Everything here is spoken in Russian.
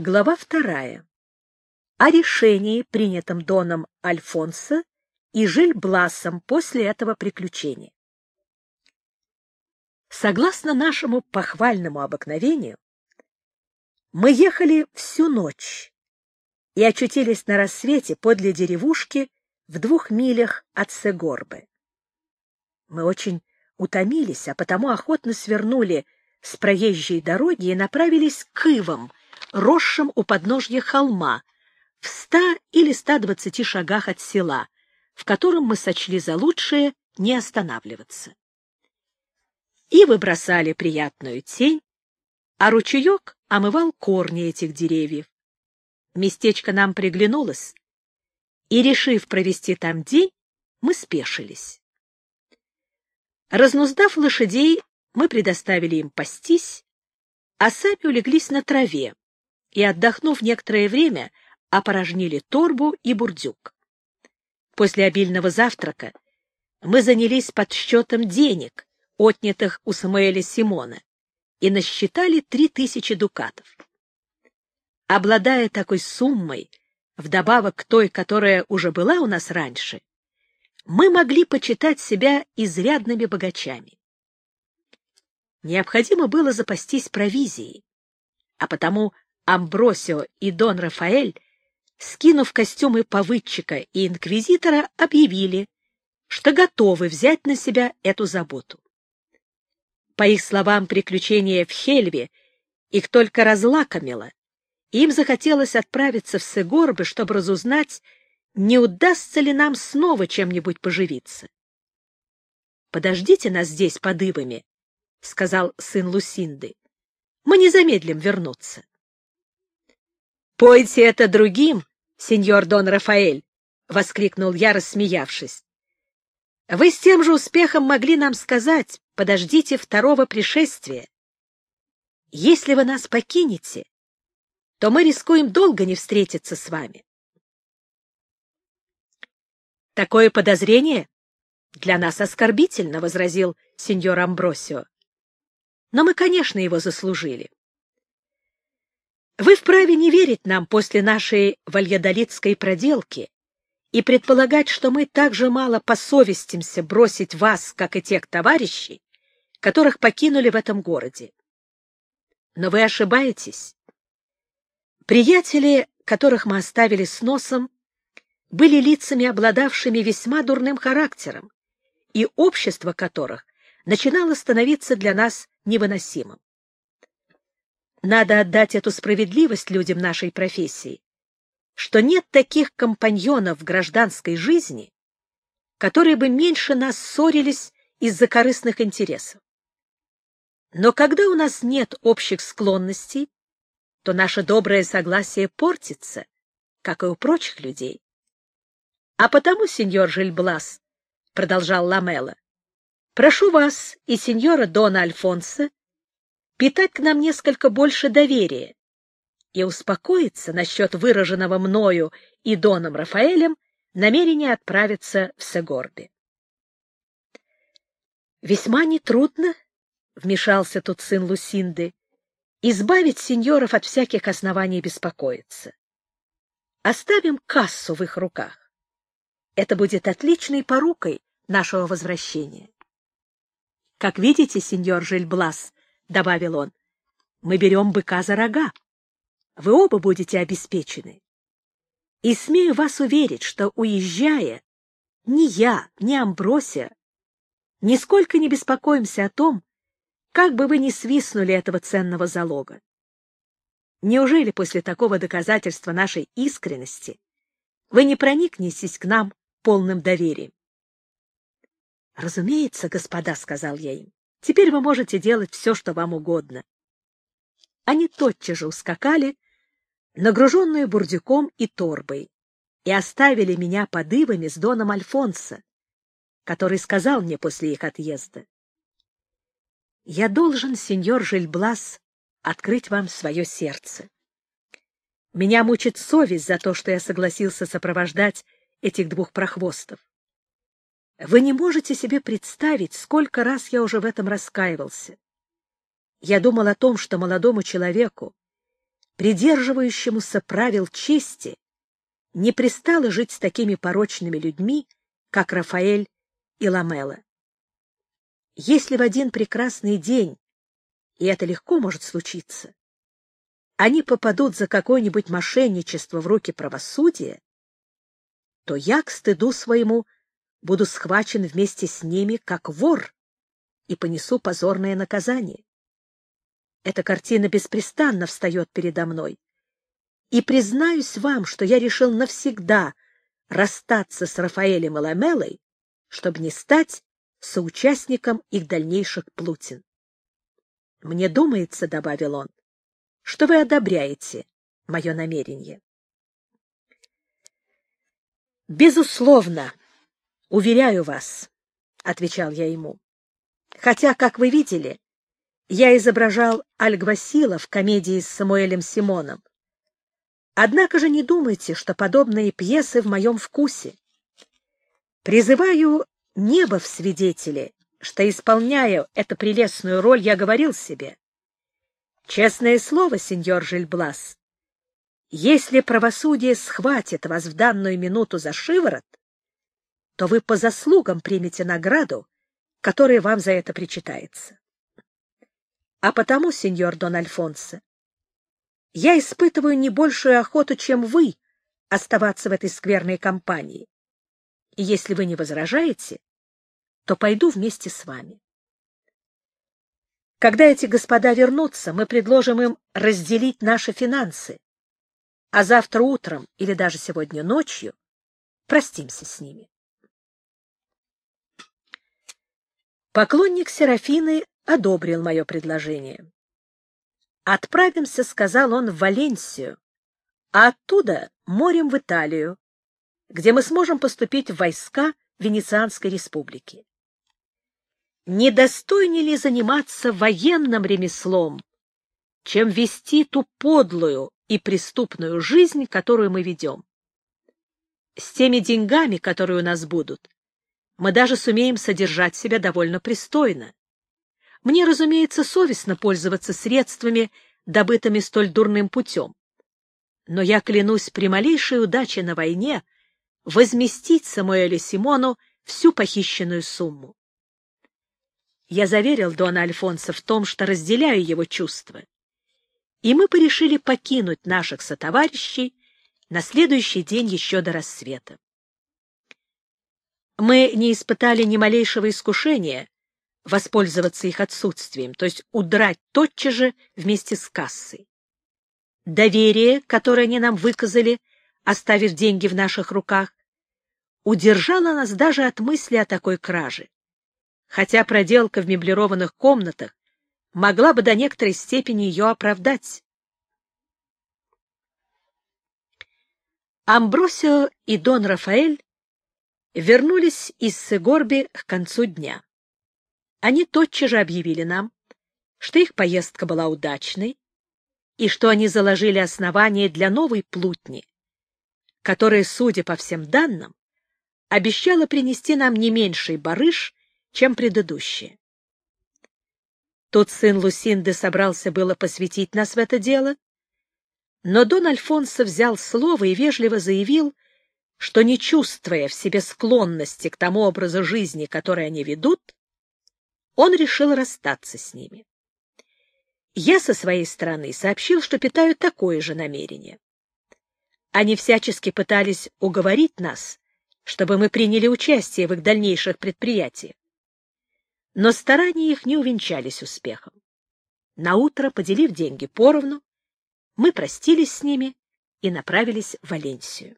Глава вторая. О решении, принятом Доном Альфонсо и Жиль-Бласом после этого приключения. Согласно нашему похвальному обыкновению, мы ехали всю ночь и очутились на рассвете подле деревушки в двух милях от Сегорбы. Мы очень утомились, а потому охотно свернули с проезжей дороги и направились к Ивам, росшим у подножья холма, в ста или ста двадцати шагах от села, в котором мы сочли за лучшее не останавливаться. Ивы бросали приятную тень, а ручеек омывал корни этих деревьев. Местечко нам приглянулось, и, решив провести там день, мы спешились. Разнуздав лошадей, мы предоставили им пастись, а сами улеглись на траве и, отдохнув некоторое время, опорожнили торбу и бурдюк. После обильного завтрака мы занялись подсчетом денег, отнятых у Самуэля Симона, и насчитали три тысячи дукатов. Обладая такой суммой, вдобавок к той, которая уже была у нас раньше, мы могли почитать себя изрядными богачами. Необходимо было запастись провизией, а потому Амбросио и Дон Рафаэль, скинув костюмы повыдчика и инквизитора, объявили, что готовы взять на себя эту заботу. По их словам, приключение в Хельве их только разлакомило, им захотелось отправиться в Сегорбы, чтобы разузнать, не удастся ли нам снова чем-нибудь поживиться. — Подождите нас здесь под ивами, — сказал сын Лусинды. — Мы не замедлим вернуться. — Пойте это другим, сеньор Дон Рафаэль, — воскликнул я, рассмеявшись. — Вы с тем же успехом могли нам сказать, подождите второго пришествия. Если вы нас покинете, то мы рискуем долго не встретиться с вами. Такое подозрение для нас оскорбительно, — возразил сеньор Амбросио. Но мы, конечно, его заслужили. Вы вправе не верить нам после нашей вальядолитской проделки и предполагать, что мы так же мало посовестимся бросить вас, как и тех товарищей, которых покинули в этом городе. Но вы ошибаетесь. Приятели, которых мы оставили с носом, были лицами, обладавшими весьма дурным характером, и общество которых начинало становиться для нас невыносимым. Надо отдать эту справедливость людям нашей профессии, что нет таких компаньонов в гражданской жизни, которые бы меньше нас ссорились из-за корыстных интересов. Но когда у нас нет общих склонностей, то наше доброе согласие портится, как и у прочих людей. А потому, сеньор Жильблас, — продолжал Ламела, — прошу вас и сеньора Дона Альфонса питать к нам несколько больше доверия и успокоиться насчет выраженного мною и Доном Рафаэлем намерения отправиться в Сегорбе. «Весьма нетрудно», — вмешался тут сын Лусинды, избавить сеньоров от всяких оснований беспокоиться. Оставим кассу в их руках. Это будет отличной порукой нашего возвращения. — Как видите, сеньор Жильблас, — добавил он, — мы берем быка за рога. Вы оба будете обеспечены. И смею вас уверить, что, уезжая, ни я, ни Амбросия нисколько не беспокоимся о том, как бы вы ни свистнули этого ценного залога. Неужели после такого доказательства нашей искренности вы не проникнетесь к нам полным доверием? — Разумеется, господа, — сказал я им, — теперь вы можете делать все, что вам угодно. Они тотчас же ускакали, нагруженную бурдюком и торбой, и оставили меня под ивами с доном Альфонса, который сказал мне после их отъезда. Я должен, сеньор Жильблас, открыть вам свое сердце. Меня мучит совесть за то, что я согласился сопровождать этих двух прохвостов. Вы не можете себе представить, сколько раз я уже в этом раскаивался. Я думал о том, что молодому человеку, придерживающемуся правил чести, не пристало жить с такими порочными людьми, как Рафаэль и Ламела. Если в один прекрасный день, и это легко может случиться, они попадут за какое-нибудь мошенничество в руки правосудия, то я, к стыду своему, буду схвачен вместе с ними как вор и понесу позорное наказание. Эта картина беспрестанно встает передо мной. И признаюсь вам, что я решил навсегда расстаться с Рафаэлем и Ламелой, чтобы не стать соучастником их дальнейших плутин. «Мне думается, — добавил он, — что вы одобряете мое намерение». «Безусловно, уверяю вас», — отвечал я ему. «Хотя, как вы видели, я изображал Альгвасила в комедии с Самуэлем Симоном. Однако же не думайте, что подобные пьесы в моем вкусе. Призываю небо в свидетели, что, исполняя эту прелестную роль, я говорил себе. Честное слово, сеньор Жильблас, если правосудие схватит вас в данную минуту за шиворот, то вы по заслугам примете награду, которая вам за это причитается. А потому, сеньор Дон Альфонсо, я испытываю не большую охоту, чем вы, оставаться в этой скверной компании. И если вы не возражаете, то пойду вместе с вами. Когда эти господа вернутся, мы предложим им разделить наши финансы, а завтра утром или даже сегодня ночью простимся с ними. Поклонник Серафины одобрил мое предложение. «Отправимся», — сказал он, — «в Валенсию, а оттуда морем в Италию, где мы сможем поступить в войска Венецианской республики. Недостойнее ли заниматься военным ремеслом, чем вести ту подлую и преступную жизнь, которую мы ведем? С теми деньгами, которые у нас будут, мы даже сумеем содержать себя довольно пристойно. Мне, разумеется, совестно пользоваться средствами, добытыми столь дурным путем. Но я клянусь при малейшей удаче на войне возместить Самуэлю Симону всю похищенную сумму. Я заверил Дона Альфонса в том, что разделяю его чувства, и мы порешили покинуть наших сотоварищей на следующий день еще до рассвета. Мы не испытали ни малейшего искушения воспользоваться их отсутствием, то есть удрать тотчас же вместе с кассой. Доверие, которое они нам выказали, оставив деньги в наших руках, удержало нас даже от мысли о такой краже хотя проделка в меблированных комнатах могла бы до некоторой степени ее оправдать. Амбросио и Дон Рафаэль вернулись из Сегорби к концу дня. Они тотчас же объявили нам, что их поездка была удачной и что они заложили основание для новой плутни, которая, судя по всем данным, обещала принести нам не меньший барыш, чем предыдущие. Тут сын Лусинды собрался было посвятить нас в это дело, но Дон Альфонсо взял слово и вежливо заявил, что, не чувствуя в себе склонности к тому образу жизни, который они ведут, он решил расстаться с ними. Я со своей стороны сообщил, что питаю такое же намерение. Они всячески пытались уговорить нас, чтобы мы приняли участие в их дальнейших предприятиях но старания их не увенчались успехом. Наутро, поделив деньги поровну, мы простились с ними и направились в Валенсию.